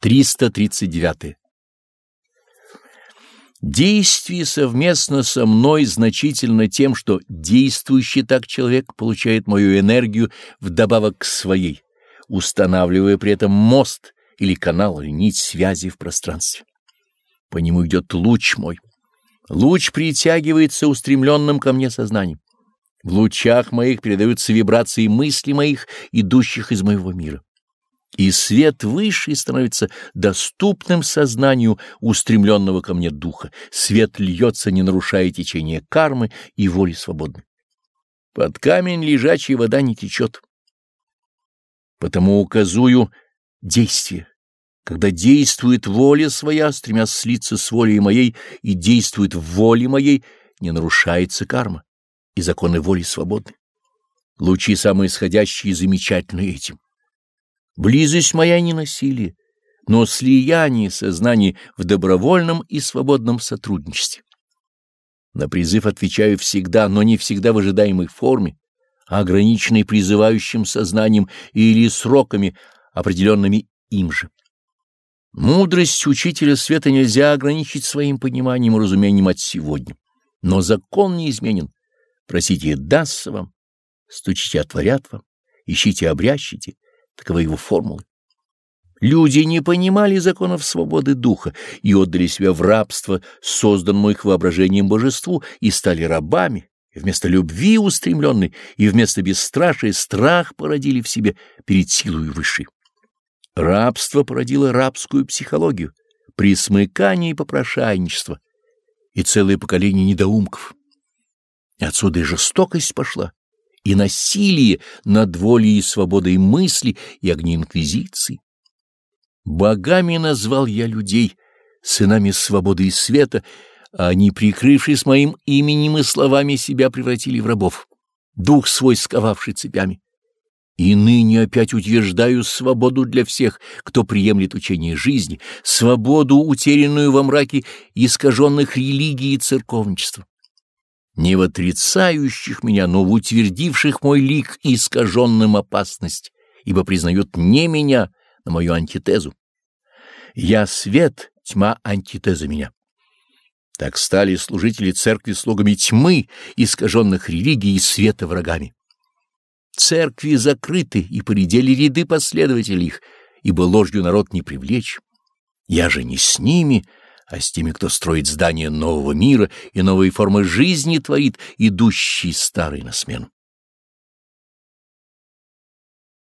339. Действие совместно со мной значительно тем, что действующий так человек получает мою энергию вдобавок к своей, устанавливая при этом мост или канал или нить связи в пространстве. По нему идет луч мой. Луч притягивается устремленным ко мне сознанием. В лучах моих передаются вибрации мыслей моих, идущих из моего мира и свет высший становится доступным сознанию устремленного ко мне духа. Свет льется, не нарушая течение кармы и воли свободной. Под камень лежачая вода не течет. Потому указую действие. Когда действует воля своя, стремясь слиться с волей моей, и действует в воле моей, не нарушается карма, и законы воли свободны. Лучи самые исходящие замечательны этим. Близость моя не насилие, но слияние сознаний в добровольном и свободном сотрудничестве. На призыв отвечаю всегда, но не всегда в ожидаемой форме, а ограниченной призывающим сознанием или сроками, определенными им же. Мудрость учителя света нельзя ограничить своим пониманием и разумением от сегодня. Но закон неизменен. Просите, дастся вам. Стучите, отворят вам. Ищите, обрящите. Таковы его формулы. Люди не понимали законов свободы духа и отдали себя в рабство созданному их воображением божеству и стали рабами, и вместо любви устремленной и вместо бесстрашия страх породили в себе перед силой высшей. Рабство породило рабскую психологию, присмыкание и попрошайничество, и целое поколение недоумков. Отсюда и жестокость пошла, и насилие над волей и свободой мысли и огни инквизиции. Богами назвал я людей, сынами свободы и света, а они, прикрывшись моим именем и словами, себя превратили в рабов, дух свой сковавший цепями. И ныне опять утверждаю свободу для всех, кто приемлет учение жизни, свободу, утерянную во мраке искаженных религий и церковничества не в отрицающих меня, но в утвердивших мой лик искаженным опасность, ибо признают не меня, но мою антитезу. Я свет, тьма антитеза меня. Так стали служители церкви слугами тьмы, искаженных религий и света врагами. Церкви закрыты, и поредели ряды последователей их, ибо ложью народ не привлечь. Я же не с ними, — а с теми, кто строит здание нового мира и новые формы жизни творит, идущий старый на смену.